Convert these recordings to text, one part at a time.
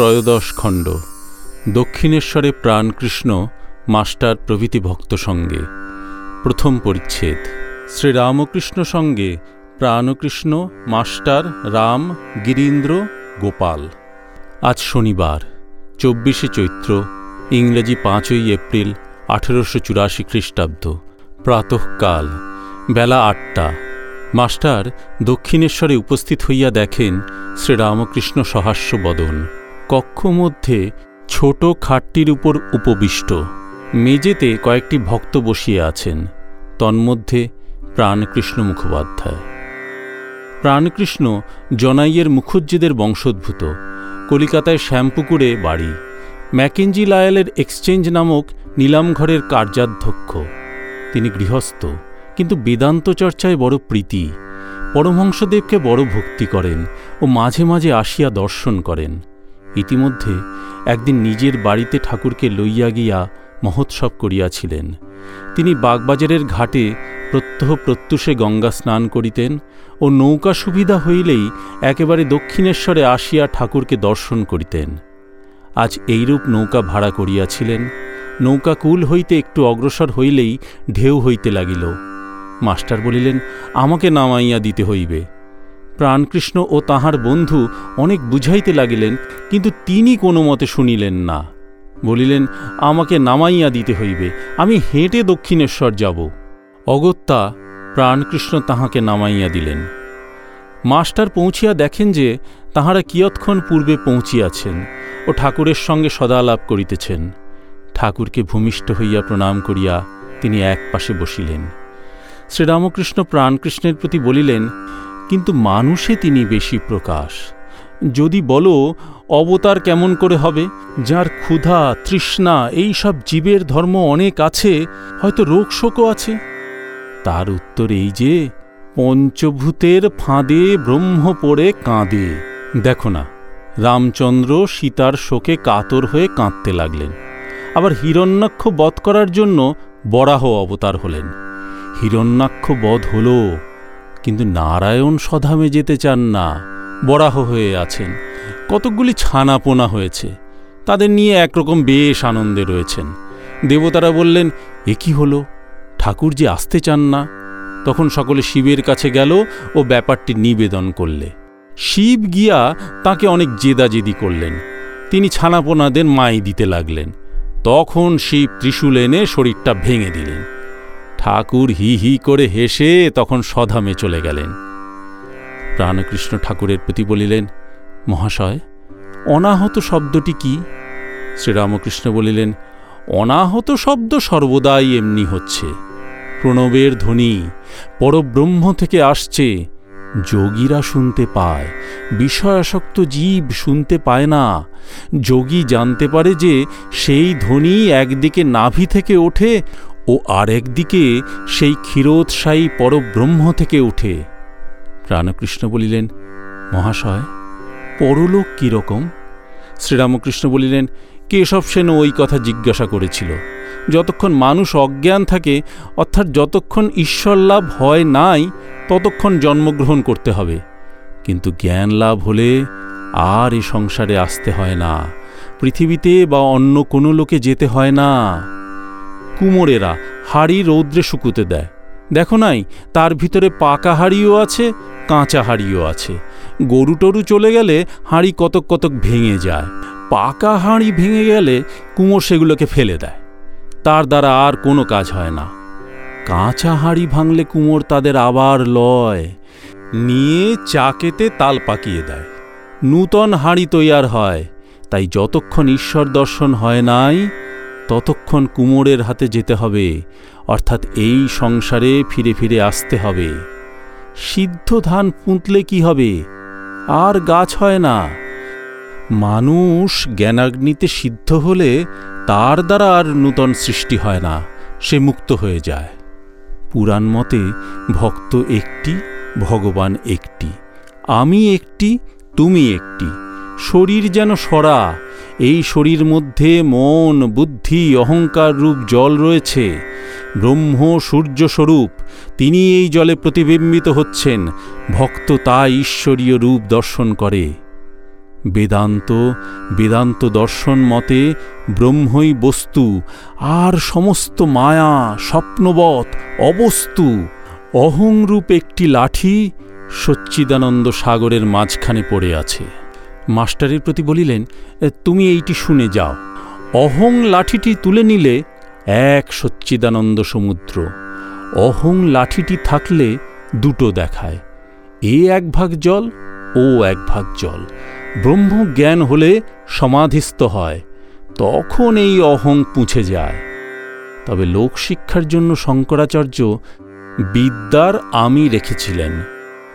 ত্রয়োদশ খণ্ড। দক্ষিণেশ্বরে প্রাণকৃষ্ণ মাস্টার প্রভৃতি ভক্ত সঙ্গে। প্রথম পরিচ্ছেদ। শ্রীরামকৃষ্ণ সঙ্গে প্রাণকৃষ্ণ মাস্টার, রাম, গিরীন্দ্র, গোপাল। আজ শনিবার, চব্বিশে চৈত্র, ইংরেজি পাঁচই এপ্রিল, আঠেরোশো চুরাশি খ্রিস্টাব্দ। প্রাতঃকাল, বেলা আটটা। মাস্টার দক্ষিণেশ্বরে উপস্থিত হইয়া দেখেন শ্রীরামকৃষ্ণ সহাস্য বদন কক্ষ মধ্যে ছোট খাটটির উপর উপবিষ্ট। মেজেতে কয়েকটি ভক্ত বসিয়া আছেন। তন্মধ্যে প্রাণকৃষ্ণ মুখোপাধ্যায়। প্রাণকৃষ্ণ জনাইয়ের মুখুজ্জিদের বংশোদ্ভূত। কলিকাতায় শ্যামপুকুরে বাড়ি। ম্যাকেঞ্জি লায়ালের এক্সচেঞ্জ নামক নিলামঘরের কার্যাধ্যক্ষ। তিনি গৃহস্থ, কিন্তু বেদান্ত চর্চায় বড় প্রীতি। পরমহংসদেবকে বড় ভক্তি করেন ও মাঝে মাঝে আসিয়া দর্শন করেন। ইতিমধ্যে একদিন নিজের বাড়িতে ঠাকুরকে লইয়া গিয়া মহোৎসব করিয়াছিলেন। তিনি বাগবাজারের ঘাটে প্রত্যহ প্রত্যুষে গঙ্গা স্নান করিতেন ও নৌকা সুবিধা হইলেই একেবারে দক্ষিণেশ্বরে আসিয়া ঠাকুরকে দর্শন করিতেন। আজ এইরূপ নৌকা ভাড়া করিয়াছিলেন। নৌকা কুল হইতে একটু অগ্রসর হইলেই ঢেউ হইতে লাগিল। মাস্টার বলিলেন, আমাকে নামাইয়া দিতে হইবে। প্রাণকৃষ্ণ ও তাহার বন্ধু অনেক বুঝাইতে লাগিলেন, কিন্তু তিনি কোনো মতে শুনিলেন না। বলিলেন, আমাকে নামাইয়া দিতে হইবে, আমি হেঁটে দক্ষিণেশ্বর যাব। অগত্যা প্রাণকৃষ্ণ তাহাকে নামাইয়া দিলেন। মাস্টার পৌঁছিয়া দেখেন যে তাহারা কিয়ৎক্ষণ পূর্বে পৌঁছিয়াছেন ও ঠাকুরের সঙ্গে সদালাপ করিতেছেন। ঠাকুরকে ভূমিষ্ঠ হইয়া প্রণাম করিয়া তিনি এক পাশে বসিলেন। শ্রীরামকৃষ্ণ প্রাণকৃষ্ণের প্রতি বলিলেন কিন্তু মানুষে তিনি বেশি প্রকাশ। যদি বলো, অবতার কেমন করে হবে? যার ক্ষুধা, তৃষ্ণা, এই সব জীবের ধর্ম অনেক আছে, হয়তো রোগ শোকও আছে। তার উত্তর এই যে, পঞ্চভূতের ফাঁদে ব্রহ্ম পড়ে কাঁদে। দেখো না, রামচন্দ্র সীতার শোকে কাতর হয়ে কাঁদতে লাগলেন। আবার হিরণ্যাক্ষ বধ করার জন্য বরাহ অবতার হলেন। হিরণ্যাক্ষ বধ হল। কিন্তু নারায়ণ সধামে যেতে চান না। বরাহ হয়ে আছেন। কতকগুলি ছানাপোনা হয়েছে। তাদের নিয়ে একরকম বেশ আনন্দে রয়েছেন। দেবতারা বললেন, এ কি হল? ঠাকুর যে আসতে চান না? তখন সকলে শিবের কাছে গেল ও ব্যাপারটি নিবেদন করলে। শিব গিয়া তাকে অনেক জেদাজেদি করলেন। তিনি ছানাপোনাদের মাই দিতে লাগলেন। তখন শিব ত্রিশূল এনে শরীরটা ভেঙে দিলেন। ঠাকুর হি হি করে হেসে তখন সধামে চলে গেলেন। প্রাণকৃষ্ণ ঠাকুরের প্রতি বলিলেন, মহাশয়, অনাহত শব্দটি কি? শ্রীরামকৃষ্ণ বলিলেন, অনাহত শব্দ সর্বদাই এমনি হচ্ছে। প্রণবের ধ্বনি পরব্রহ্ম থেকে আসছে। যোগীরা শুনতে পায়, বিষয়াসক্ত জীব শুনতে পায় না। যোগী জানতে পারে যে সেই ধ্বনি একদিকে নাভি থেকে ওঠে ও আরেকদিকে সেই ক্ষীরোৎসায়ী পরব্রহ্ম থেকে উঠে। প্রাণকৃষ্ণ বলিলেন, মহাশয়, পরলোক কীরকম শ্রীরামকৃষ্ণ বলিলেন, কেশব সেন ওই কথা জিজ্ঞাসা করেছিল। যতক্ষণ মানুষ অজ্ঞান থাকে, অর্থাৎ যতক্ষণ ঈশ্বর লাভ হয় নাই, ততক্ষণ জন্মগ্রহণ করতে হবে। কিন্তু জ্ঞান লাভ হলে আর এ সংসারে আসতে হয় না। পৃথিবীতে বা অন্য কোনো লোকে যেতে হয় না। কুমোরেরা হাড়ি রৌদ্রে শুকুতে দেয়। দেখো নাই, তার ভিতরে পাকা হাড়িও আছে, কাঁচা হাড়িও আছে। গরু টরু চলে গেলে হাঁড়ি কতক কতক ভেঙে যায়। পাকা হাঁড়ি ভেঙে গেলে কুমোর সেগুলোকে ফেলে দেয়। তার দ্বারা আর কোনো কাজ হয় না। কাঁচা হাঁড়ি ভাঙলে কুমোর তাদের আবার লয়। নিয়ে চাকেতে তাল পাকিয়ে দেয়। নূতন হাঁড়ি তৈয়ার হয়। তাই যতক্ষণ ঈশ্বর দর্শন হয় নাই ততক্ষণ কুমোরের হাতে যেতে হবে, অর্থাৎ এই সংসারে ফিরে ফিরে আসতে হবে। সিদ্ধ ধান পুঁতলে কি হবে? আর গাছ হয় না। মানুষ জ্ঞানাগ্নিতে সিদ্ধ হলে তার দ্বারা আর নূতন সৃষ্টি হয় না, সে মুক্ত হয়ে যায়। পুরাণ মতে ভক্ত একটি, ভগবান একটি, আমি একটি, তুমি একটি, শরীর যেন সরা এই শরীর মধ্যে মন, বুদ্ধি, অহংকার রূপ জল রয়েছে। ব্রহ্ম সূর্যস্বরূপ তিনি এই জলে প্রতিবিম্বিত হচ্ছেন। ভক্ত তা ঈশ্বরীয় রূপ দর্শন করে। বেদান্ত বেদান্ত দর্শন মতে ব্রহ্মই বস্তু, আর সমস্ত মায়া, স্বপ্নবৎ, অবস্তু। অহংরূপ একটি লাঠি সচ্চিদানন্দ সাগরের মাঝখানে পড়ে আছে। মাস্টারের প্রতি বলিলেন তুমি এইটি শুনে যাও। অহং লাঠিটি তুলে নিলে এক সচ্চিদানন্দ সমুদ্র। অহং লাঠিটি থাকলে দুটো দেখায়। এ এক ভাগ জল, ও এক ভাগ জল। ব্রহ্ম জ্ঞান হলে সমাধিস্থ হয়, তখন এই অহং পুঁছে যায়। তবে লোকশিক্ষার জন্য শঙ্করাচার্য বিদ্যার আমি রেখেছিলেন।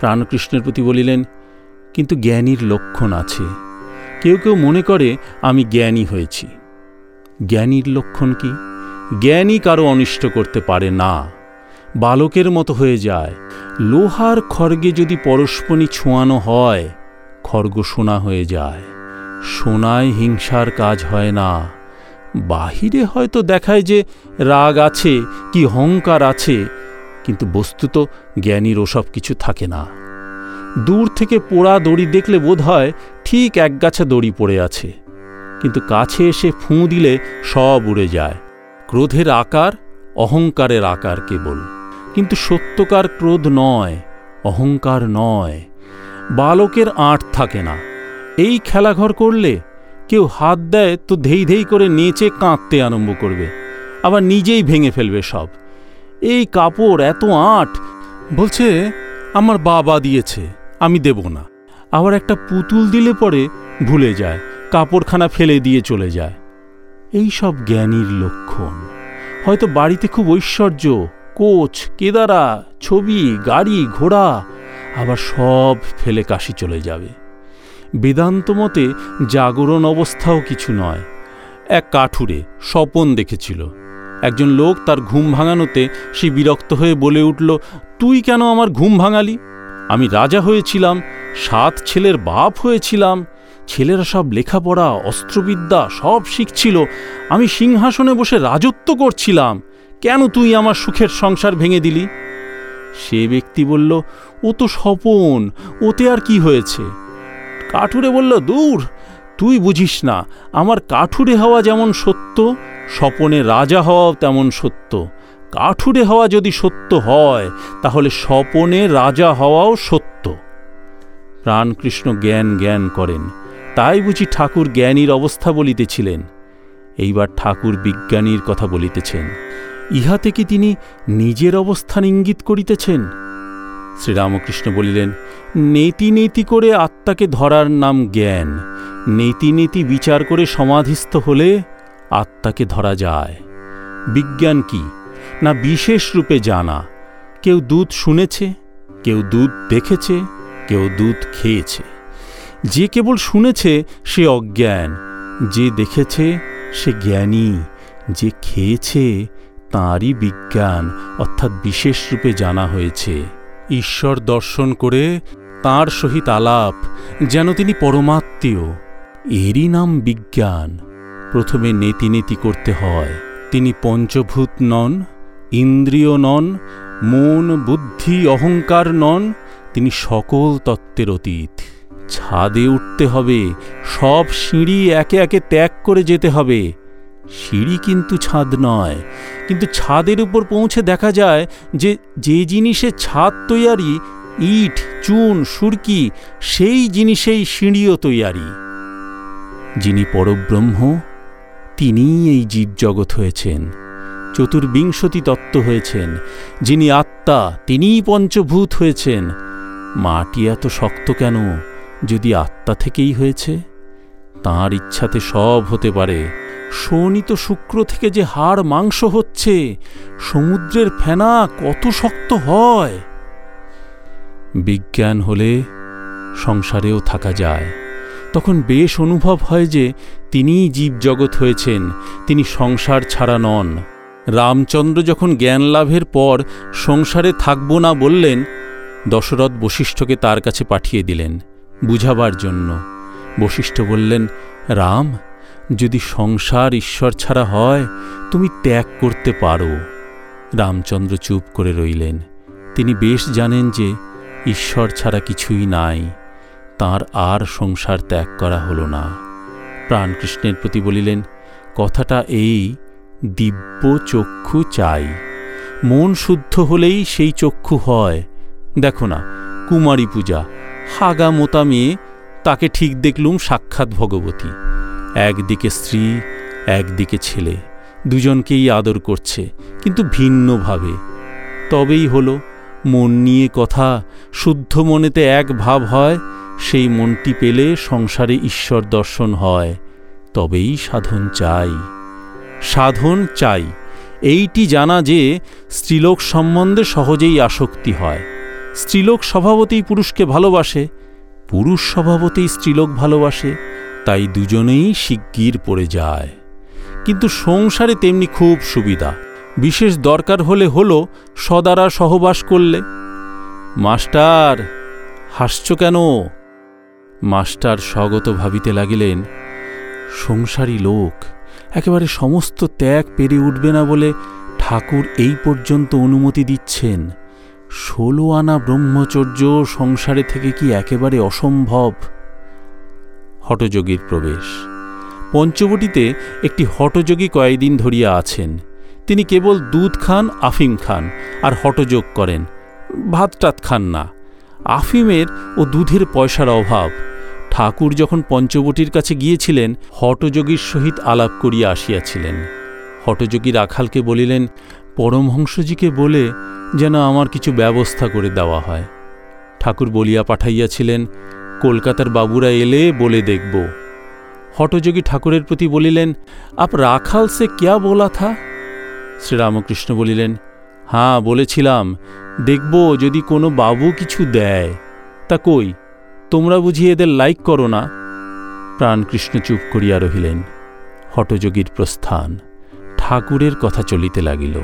প্রাণকৃষ্ণের প্রতি বলিলেন কিন্তু জ্ঞানীর লক্ষণ আছে। কেউ কেউ মনে করে, আমি জ্ঞানী হয়েছি। জ্ঞানীর লক্ষণ কি? জ্ঞানী কারও অনিষ্ট করতে পারে না। বালকের মতো হয়ে যায়। লোহার খড়গে যদি পরস্পনি ছোঁয়ানো হয়, খড়গ সোনা হয়ে যায়। সোনায় হিংসার কাজ হয় না। বাহিরে হয়তো দেখায় যে রাগ আছে, কি হংকার আছে, কিন্তু বস্তুত জ্ঞানীর ওসব কিছু থাকে না। দূর থেকে পোড়া দড়ি দেখলে বোধ হয় ঠিক এক একগাছা দড়ি পড়ে আছে। কিন্তু কাছে এসে ফুঁ দিলে সব উড়ে যায়। ক্রোধের আকার অহংকারের আকার কেবল। কিন্তু সত্যকার ক্রোধ নয়, অহংকার নয়। বালকের আঁট থাকে না। এই খেলাঘর করলে কেউ হাত দেয় তো ধেই ধেই করে নেচে কাঁদতে আরম্ভ করবে। আবার নিজেই ভেঙে ফেলবে সব। এই কাপড়, এত আঁট, বলছে, আমার বাবা দিয়েছে। আমি দেব না। আবার একটা পুতুল দিলে পরে ভুলে যায়, কাপড়খানা ফেলে দিয়ে চলে যায়। এই সব জ্ঞানীর লক্ষণ। হয়তো বাড়িতে খুব ঐশ্বর্য, কোচ, কেদারা, ছবি, গাড়ি, ঘোড়া, আবার সব ফেলে কাশি চলে যাবে। বেদান্ত মতে জাগরণ অবস্থাও কিছু নয়। এক কাঠুরে স্বপন দেখেছিল। একজন লোক তার ঘুম ভাঙানোতে সে বিরক্ত হয়ে বলে উঠল, তুই কেন আমার ঘুম ভাঙালি? আমি রাজা হয়েছিলাম, সাত ছেলের বাপ হয়েছিলাম, ছেলেরা সব লেখাপড়া, অস্ত্রবিদ্যা সব শিখছিল, আমি সিংহাসনে বসে রাজত্ব করছিলাম, কেন তুই আমার সুখের সংসার ভেঙে দিলি? সে ব্যক্তি বলল, ও তো স্বপন, ওতে আর কি হয়েছে? কাঠুরে বলল, দূর, তুই বুঝিস না, আমার কাঠুরে হওয়া যেমন সত্য, স্বপনে রাজা হওয়াও তেমন সত্য কাঠুরে হওয়া যদি সত্য হয়, তাহলে স্বপনে রাজা হওয়াও সত্য। প্রাণকৃষ্ণ জ্ঞান জ্ঞান করেন, তাই বুঝি ঠাকুর জ্ঞানীর অবস্থা বলিতেছিলেন। এইবার ঠাকুর বিজ্ঞানীর কথা বলিতেছেন। ইহাতে কি তিনি নিজের অবস্থান ইঙ্গিত করিতেছেন? শ্রীরামকৃষ্ণ বলিলেন, নেতি নেতি করে আত্মাকে ধরার নাম জ্ঞান, নেতি নেতি বিচার করে সমাধিস্থ হলে আত্মাকে ধরা যায়। বিজ্ঞান কি? না বিশেষ রূপে জানা। কেউ দুধ শুনেছে, কেউ দুধ দেখেছে, কেউ দুধ খেয়েছে। যে কেবল শুনেছে, সে অজ্ঞান। যে দেখেছে, সে জ্ঞানী। যে খেয়েছে, তাঁরই বিজ্ঞান। অর্থাৎ বিশেষ রূপে জানা হয়েছে। ঈশ্বর দর্শন করে তাঁর সহিত আলাপ, যেন তিনি পরমাত্মীয়। এরই নাম বিজ্ঞান। প্রথমে নেতি নেতি করতে হয়। তিনি পঞ্চভূত নন ইন্দ্রিয় নন, মন, বুদ্ধি, অহংকার নন, তিনি সকল তত্ত্বের অতীত। ছাদে উঠতে হবে, সব সিঁড়ি একে একে ত্যাগ করে যেতে হবে। সিঁড়ি কিন্তু ছাদ নয়, কিন্তু ছাদের উপর পৌঁছে দেখা যায় যে যে জিনিসে ছাদ তৈয়ারি, ইট, চুন, সুরকি, সেই জিনিসেই সিঁড়িও তৈয়ারি। যিনি পরব্রহ্ম, তিনিই এই জীবজগৎ হয়েছেন। চতুর্বিংশতি তত্ত্ব হয়েছেন, যিনি আত্মা তিনিই পঞ্চভূত হয়েছেন। মাটি এত শক্ত কেন? যদি আত্মা থেকেই হয়েছে, তাঁর ইচ্ছাতে সব হতে পারে। শোণিত শুক্র থেকে যে হাড় মাংস হচ্ছে, সমুদ্রের ফেনা কত শক্ত হয়। বিজ্ঞান হলে সংসারেও থাকা যায়। তখন বেশ অনুভব হয় যে, তিনিই জীবজগৎ হয়েছেন, তিনি সংসার ছাড়া নন। রামচন্দ্র যখন জ্ঞান লাভের পর সংসারে থাকব না বললেন, দশরথ বশিষ্ঠকে তার কাছে পাঠিয়ে দিলেন বুঝাবার জন্য। বশিষ্ঠ বললেন, রাম, যদি সংসার ঈশ্বর ছাড়া হয়, তুমি ত্যাগ করতে পারো। রামচন্দ্র চুপ করে রইলেন। তিনি বেশ জানেন যে ঈশ্বর ছাড়া কিছুই নাই, তার আর সংসার ত্যাগ করা হলো না। প্রাণকৃষ্ণের প্রতি বলিলেন, কথাটা এই দিব্য চক্ষু চাই। মন শুদ্ধ হলেই সেই চক্ষু হয়। দেখো না, কুমারী পূজা, হাগা মোতা মেয়ে, তাকে ঠিক দেখলুম সাক্ষাৎ ভগবতী। একদিকে স্ত্রী, একদিকে ছেলে, দুজনকেই আদর করছে, কিন্তু ভিন্নভাবে। তবেই হলো, মন নিয়ে কথা, শুদ্ধ মনেতে এক ভাব হয়, সেই মনটি পেলে সংসারে ঈশ্বর দর্শন হয়, তবেই সাধন চাই। সাধন চাই। এইটি জানা যে, স্ত্রীলোক সম্বন্ধে সহজেই আসক্তি হয়। স্ত্রীলোক স্বভাবতেই পুরুষকে ভালোবাসে, পুরুষ স্বভাবতেই স্ত্রীলোক ভালোবাসে, তাই দুজনেই শিগগির পড়ে যায়। কিন্তু সংসারে তেমনি খুব সুবিধা। বিশেষ দরকার হলে হলো সদারা সহবাস করলে। মাস্টার, হাসছ কেন? মাস্টার স্বগত ভাবিতে লাগিলেন, সংসারী লোক। একেবারে সমস্ত ত্যাগ পেরে উঠবে না বলে ঠাকুর এই পর্যন্ত অনুমতি দিচ্ছেন। ষোলো আনা ব্রহ্মচর্য সংসারে থেকে কি একেবারে অসম্ভব? হটযোগীর প্রবেশ। পঞ্চবটিতে একটি হটযোগী কয়েকদিন ধরিয়া আছেন। তিনি কেবল দুধ খান, আফিম খান আর হটযোগ করেন। ভাত টাত খান না। আফিমের ও দুধের পয়সার অভাব। ঠাকুর যখন পঞ্চবটির কাছে গিয়েছিলেন হটযোগীর সহিত আলাপ করিয়া আসিয়াছিলেন। হটযোগী রাখালকে বলিলেন, পরমহংসজিকে বলে যেন আমার কিছু ব্যবস্থা করে দেওয়া হয়। ঠাকুর বলিয়া পাঠাইয়াছিলেন, কলকাতার বাবুরা এলে বলে দেখব। হটযোগী ঠাকুরের প্রতি বলিলেন, আপ রাখাল সে ক্যা বলা থা? শ্রীরামকৃষ্ণ বলিলেন হাঁ বলেছিলাম। দেখব যদি কোনো বাবু কিছু দেয়। তা কই? তোমরা বুঝি এদের লাইক করো না। প্রাণকৃষ্ণ চুপ করিয়া রহিলেন। হটযোগীর প্রস্থান ঠাকুরের কথা চলিতে লাগিল।